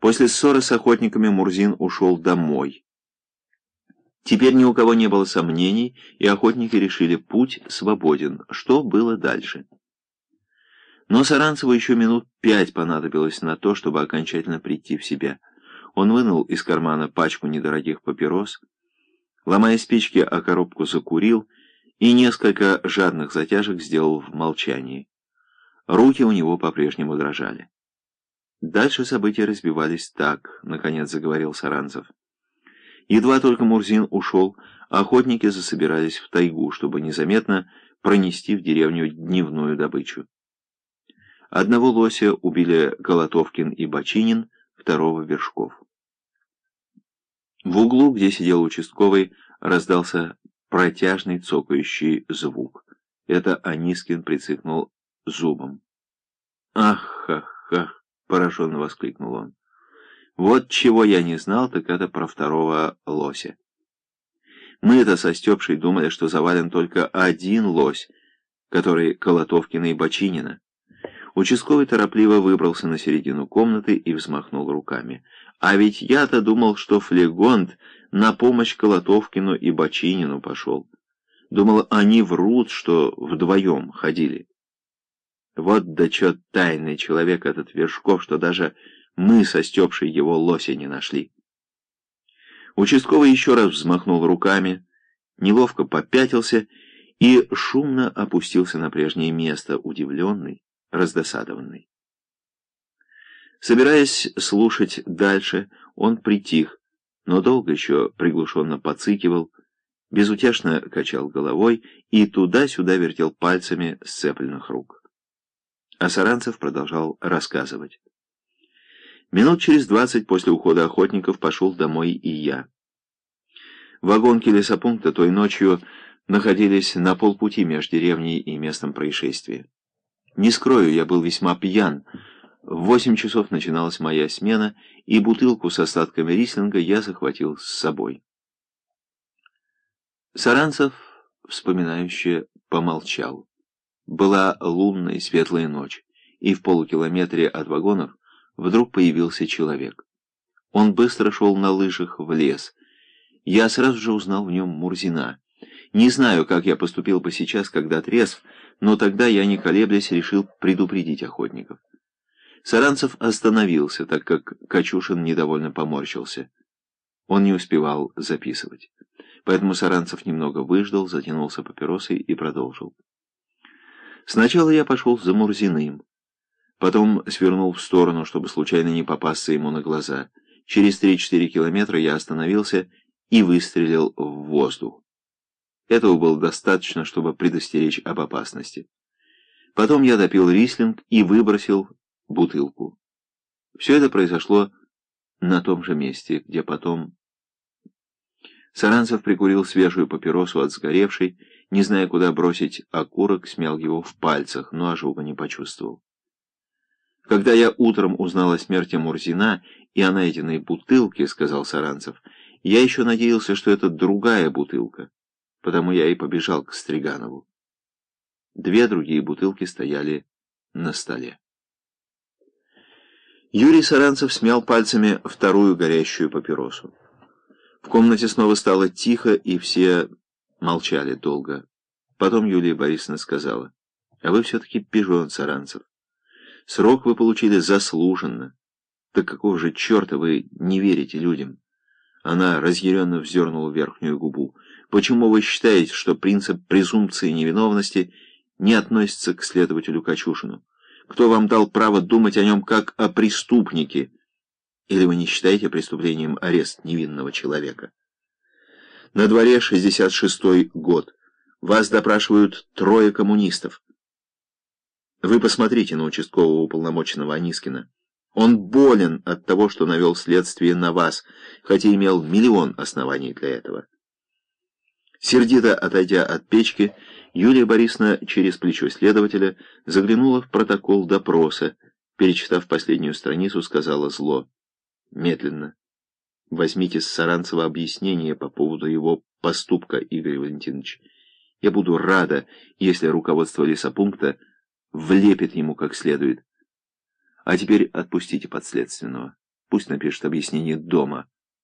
После ссоры с охотниками Мурзин ушел домой. Теперь ни у кого не было сомнений, и охотники решили, путь свободен. Что было дальше? Но Саранцеву еще минут пять понадобилось на то, чтобы окончательно прийти в себя. Он вынул из кармана пачку недорогих папирос, ломая спички, о коробку закурил и несколько жадных затяжек сделал в молчании. Руки у него по-прежнему дрожали. Дальше события разбивались так, наконец заговорил Саранцев. Едва только Мурзин ушел, охотники засобирались в тайгу, чтобы незаметно пронести в деревню дневную добычу. Одного лося убили Колотовкин и Бочинин, второго Вершков. В углу, где сидел участковый, раздался протяжный цокающий звук. Это Анискин прицикнул зубом. «Ах, ах, ах!» — пораженно воскликнул он. «Вот чего я не знал, так это про второго лося. Мы-то со Степшей думали, что завален только один лось, который Колотовкина и Бочинина. Участковый торопливо выбрался на середину комнаты и взмахнул руками. А ведь я-то думал, что Флегонт на помощь Колотовкину и Бочинину пошел. Думал, они врут, что вдвоем ходили. Вот да чё тайный человек этот Вершков, что даже мы со Степшей его лося не нашли. Участковый еще раз взмахнул руками, неловко попятился и шумно опустился на прежнее место, удивленный, раздосадованный. Собираясь слушать дальше, он притих, но долго еще приглушенно подцикивал, безутешно качал головой и туда-сюда вертел пальцами сцепленных рук. А Саранцев продолжал рассказывать. Минут через двадцать после ухода охотников пошел домой и я. Вагонки лесопункта той ночью находились на полпути между деревней и местом происшествия. Не скрою, я был весьма пьян. В восемь часов начиналась моя смена, и бутылку с остатками рислинга я захватил с собой. Саранцев, вспоминающе, помолчал. Была лунная светлая ночь, и в полукилометре от вагонов вдруг появился человек. Он быстро шел на лыжах в лес. Я сразу же узнал в нем Мурзина. Не знаю, как я поступил бы сейчас, когда трезв, но тогда я, не колеблясь, решил предупредить охотников. Саранцев остановился, так как Качушин недовольно поморщился. Он не успевал записывать. Поэтому Саранцев немного выждал, затянулся папиросой и продолжил. Сначала я пошел за Мурзиным, потом свернул в сторону, чтобы случайно не попасться ему на глаза. Через три-четыре километра я остановился и выстрелил в воздух. Этого было достаточно, чтобы предостеречь об опасности. Потом я допил рислинг и выбросил бутылку. Все это произошло на том же месте, где потом... Саранцев прикурил свежую папиросу от сгоревшей, не зная, куда бросить окурок, смял его в пальцах, но ожога не почувствовал. Когда я утром узнал о смерти Мурзина и о найденной бутылке, сказал Саранцев, я еще надеялся, что это другая бутылка потому я и побежал к Стриганову. Две другие бутылки стояли на столе. Юрий Саранцев смял пальцами вторую горящую папиросу. В комнате снова стало тихо, и все молчали долго. Потом Юлия Борисовна сказала, «А вы все-таки пижон, Саранцев. Срок вы получили заслуженно. Так какого же черта вы не верите людям?» Она разъяренно вздернула верхнюю губу. Почему вы считаете, что принцип презумпции невиновности не относится к следователю Качушину? Кто вам дал право думать о нем как о преступнике? Или вы не считаете преступлением арест невинного человека? На дворе 66-й год. Вас допрашивают трое коммунистов. Вы посмотрите на участкового уполномоченного Анискина. Он болен от того, что навел следствие на вас, хотя имел миллион оснований для этого. Сердито отойдя от печки, Юлия Борисовна через плечо следователя заглянула в протокол допроса, перечитав последнюю страницу, сказала зло. Медленно. Возьмите с Саранцева объяснение по поводу его поступка, Игорь Валентинович. Я буду рада, если руководство лесопункта влепит ему как следует. А теперь отпустите подследственного. Пусть напишет объяснение дома.